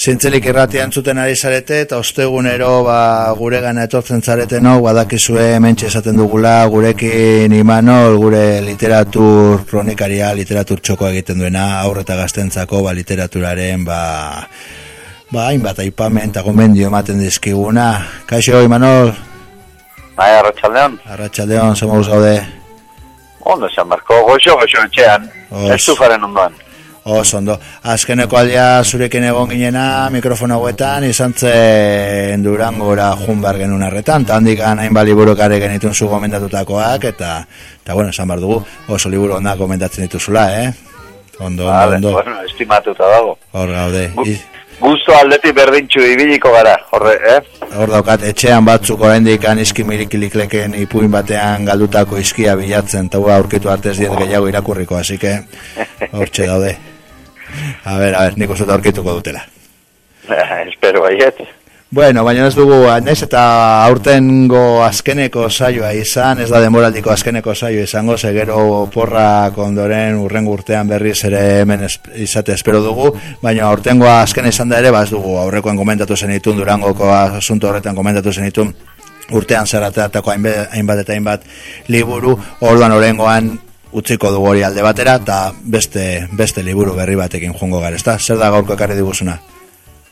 Zintzelik irratia entzuten ari zarete, eta ostegunero ba, gure gana etortzen zarete no, badakizue mentxe esaten dugula, gurekin imanol, gure literatur kronikaria, literatur txoko egiten duena, aurreta gaztentzako, ba, literaturaren, ba, ba, hainbat aipamen eta gomendio ematen dizkiguna. Kaixo, imanol? Bai, arratxaldeon. Arratxaldeon, zomuz gaude. Ondo, San Marko, goxo, goxo, etxean. Ez du faren ondoan. Oso, ondo. Azkeneko aldia zurekin egon ginena mikrofona hauetan, izan zen durangora junbar genuen arretan, eta handik hain bali genitun zu gomendatutakoak, eta, eta bueno, esan bar dugu, oso liburu ondak gomendatzen dituzula, eh? Ondo, ondo, ondo. Bueno, estimatuta dago. Hor gaude. Gusto aldetik berdintxu ibiliko gara, horre, eh? Hor daukat, etxean batzuk oraindik aniski mirikilikleken ipuin batean galdutako iskia bilatzen, eta aurkitu artez diet gehiago irakurriko, así que hortxe daude. A ver, a ver, niko zuta aurkituko dutela. Espero baiet. Bueno, baina ez dugu, naiz eta aurtengo azkeneko saioa izan, ez da demoraldiko azkeneko saio izango, segero porra kondoren urren urtean berriz ere hemen izate espero dugu, baina aurtengo azkene izan da ere, ba ez dugu aurrekoen komentatu zenitun, durangoko asunto horretan komentatu zenitun, urtean zerateatako hainbat eta hainbat liburu, orduan orengoan utziko dugu hori alde batera eta beste, beste liburu berri batekin joango gara, ezta? Zer da gaurko ekarri diguzuna?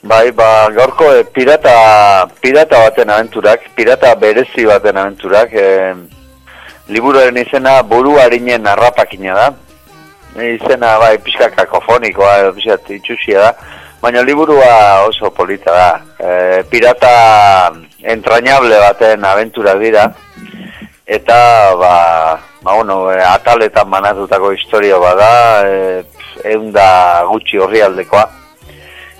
Bai, ba, gaurko e, pirata, pirata baten aventurak, pirata berezi baten aventurak, e, liburuaren izena buru harinen arrapakina da, e, izena, bai, pixka kakofonikoa, pixka itxusia da, baina liburua oso polita da, e, pirata entrañable baten aventura dira, eta, ba, ba, bueno, e, ataletan manatutako historia bada, e, eunda gutxi horri aldekoa.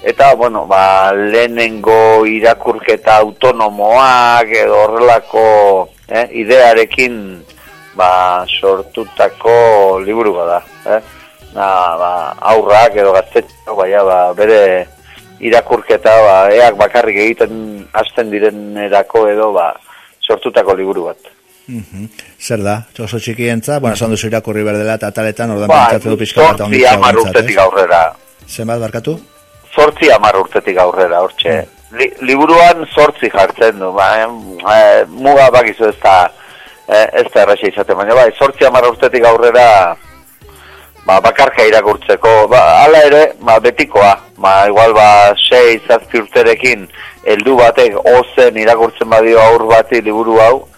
Eta, bueno, ba, lehenengo irakurketa autonomoak edo horrelako eh, idearekin ba, sortutako liburu bada. Eh? Na, ba, aurrak edo gaztetxo, baina ba, bere irakurketa ba, eak bakarrik egiten hasten direnerako edo ba, sortutako liburu bat. -hmm. Zer da? Oso txikientza, bueno, esan duzu irakurri berdela eta taletan, ordan ba, pentsatzen du pixka bat ongitzea amar urtetik aurrera. Zenbat barkatu? Zortzi amar urtetik aurrera, hortxe. Mm. Li, liburuan zortzi jartzen du, ba, e, muga bakizu ez da, e, ez da erraxa izaten, baina bai, zortzi amar urtetik aurrera, ba, bakarka irakurtzeko, ba, ala ere, ba, betikoa, ba, igual, ba, sei, zazpi urterekin, heldu batek ozen irakurtzen badio aur bati liburu hau,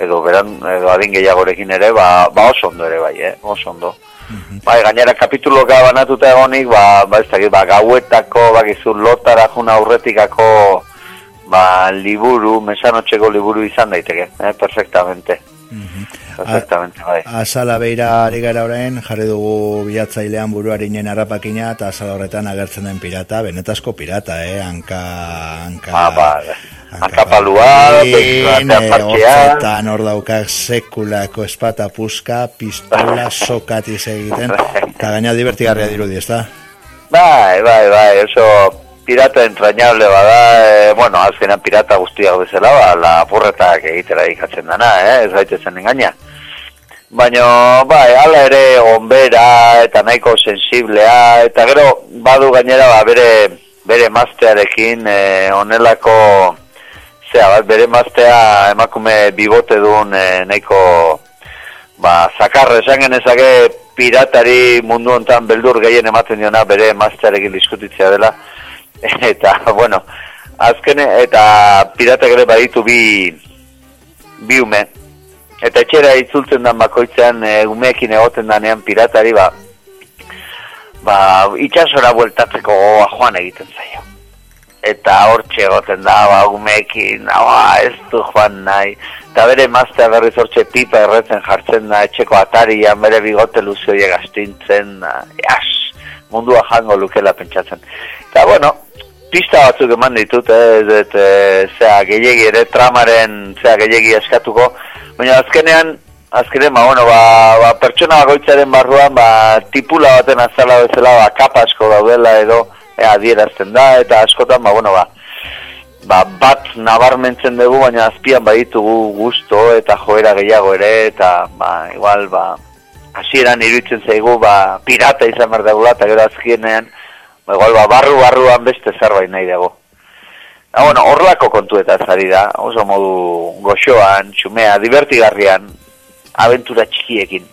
edo beran edo adin gehiagorekin ere ba, ba oso ondo ere bai, eh? oso ondo. Mm Bai, gainera kapituloka banatuta egonik, ba, ba, ez dakit, ba, gauetako, bakizu, lotara juna aurretikako, ba, liburu, mesanotxeko liburu izan daiteke, eh, perfectamente. Mm Perfectamente, bai. Azala beira ari gara orain, jarri dugu bilatzailean buruarinen harrapakina, eta azala horretan agertzen den pirata, benetazko pirata, eh, hanka, hanka... Ah, ba, Akapalua, Eta nor daukak sekulako espata puska, pistola, sokati egiten, eta gaina divertigarria dirudi, ez da? Bai, bai, bai, oso pirata entrañable bada, e, bueno, azkenan pirata guztiak bezala, ba, la burretak egitera ikatzen dana, eh? ez gaitezen engaina. Baina, bai, ala ere onbera eta nahiko sensiblea, eta gero badu gainera ba, bere, bere maztearekin eh, onelako zera, bat, bere maztea emakume bibote duen e, nahiko ba, zakarre esan genezake piratari mundu hontan beldur gehien ematen diona bere maztearekin diskutitzea dela. Eta, bueno azkene, eta piratak ere baditu bi bi ume. Eta etxera itzultzen dan bakoitzean e, umeekin egoten danean piratari ba ba, itxasora bueltatzeko joan egiten zaio eta hortxe egoten da, ba, umekin, ba, ez du joan nahi, eta bere maztea berriz hortxe pipa erretzen jartzen da, etxeko atarian, bere bigote luzioie gaztintzen, jas, mundua jango lukela pentsatzen. Eta, bueno, pista batzuk eman ditut, eh, ez, ez, ez, zera, gehiagi ere, tramaren, zera, gehiagi eskatuko, baina azkenean, azkenean, ba, bueno, ba, ba, pertsona bagoitzaren barruan, ba, tipula baten azala bezala, ba, kapasko daudela edo, adierazten da, eta askotan, ba, bueno, ba, ba, bat nabarmentzen dugu, baina azpian baditugu gusto eta joera gehiago ere, eta, ba, igual, ba, hasieran iruditzen zaigu, ba, pirata izan behar dagula, eta gero azkienean, Igual, ba, barru-barruan beste zerbait nahi dago. Ah, bueno, horlako kontu eta zari da, oso modu goxoan, txumea, divertigarrian, aventura txikiekin.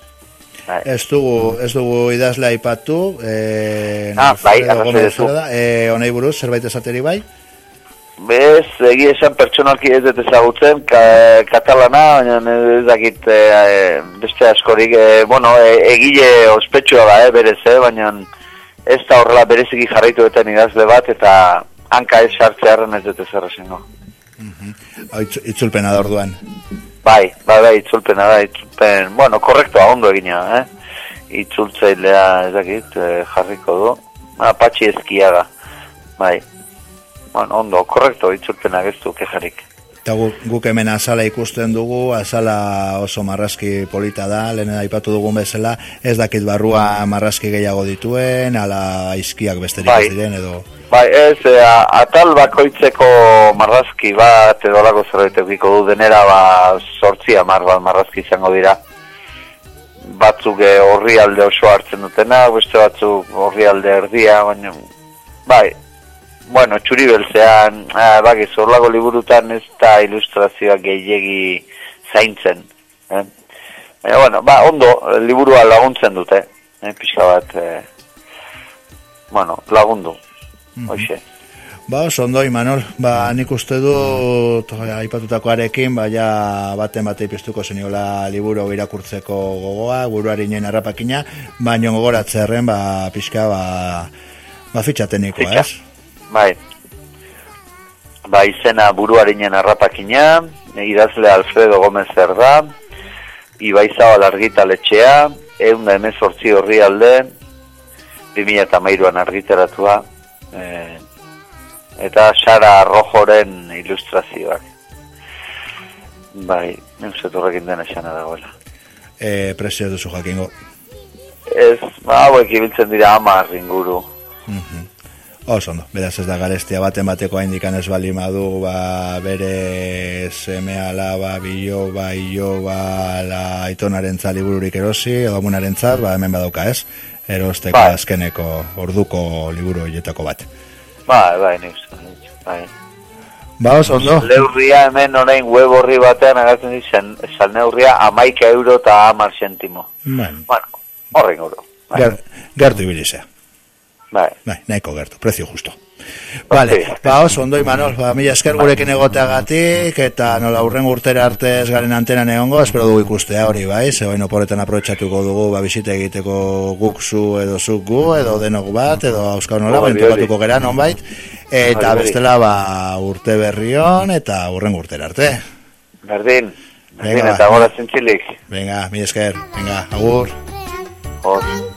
Bai. Ez dugu, ez dugu idazle aipatu, eh, ah, bai, duzu. Eh, onei buruz, zerbait esateri bai? Bez, egi esan pertsonalki ez dut ezagutzen, ka, katalana, baina ez dakit e, beste askorik, e, bueno, e, egile ospetsua da, e, berez, e, baina ez da horrela bereziki jarraitu eta idazle bat, eta hanka ez sartzearen ez dut ezerra zengo. Uh -huh. Itzulpena da orduan. Bai, bai, bai, itzulpena da, itzulpen, bueno, korrektua, ondo egina, eh? Itzultzailea, ez dakit, jarriko du. Ah, patxi ezkiaga, bai bueno, ondo, korrekto, itzulpena geztu, kejarik. Eta guk hemen azala ikusten dugu, azala oso marrazki polita da, lehen aipatu dugun bezala, ez dakit barrua marrazki gehiago dituen, ala izkiak besterik bai. diren edo... Bai, ez, e, atal bakoitzeko marrazki bat edo lako zerbait du denera ba, sortzia mar bat marrazki izango dira. Batzuk e, horri alde oso hartzen dutena, beste batzuk horri alde erdia, baina... Bai, bueno, txuri beltzean, ah, bak, zorlago liburutan ez da ilustrazioa gehiegi zaintzen. Eh? Baina, bueno, ba, ondo, liburua laguntzen dute, eh? pixka bat, eh? bueno, lagundu, mm -hmm. Ba, oso ondo, Imanol, ba, nik uste du, aipatutakoarekin, ba, ja, baten bate ipiztuko zeniola liburu irakurtzeko gogoa, buruari nien harrapakina, baina gogoratzerren, ba, pixka, ba, ba, fitxatenikoa, ez? Bai. Ba, izena buruarinen arrapakina, idazle Alfredo Gomez da, Ibai Zabal argitaletxea, egun da emezortzi horri alde, 2000 eta mairuan argiteratua, e, eta Sara Rojoren ilustrazioak. Bai, neuzet horrekin dena esana dagoela. E, presio duzu jakingo? Ez, ba, hauek ibiltzen dira ama inguru. Mm Oso ondo, beraz ez da garestia baten bateko haindikan ez bali madu, ba, bere seme alaba, bilo, ba, ilo, ba, la aitonaren libururik erosi, edo amunaren ba, hemen badauka ez, erosteko ba. azkeneko orduko liburu hietako bat. Ba, ba, nik, bai. Ba, oso ondo. Leurria hemen orain web horri batean agatzen dizen, salneurria amaika euro eta amar sentimo. Bueno, horrein euro. Bai. Gertu ibilizea. Bai. Bai, nahiko gertu, prezio justo. Vale, okay. ba, oso, ondo, Imanol, ba, mila esker gurekin egoteagatik, eta nola urren urtera arte ez garen antenan egongo, espero dugu ikustea hori, bai, ze baino poretan aprobetsatuko dugu, ba, bisite egiteko guk zu edo zuk gu, edo denok bat, edo auskau nola, bain tokatuko gera, non bait, eta bestela, ba, urte berrion, eta urren urtera arte. Berdin, berdin, eta gora zintzilik. Venga, mila esker, venga, agur. Agur.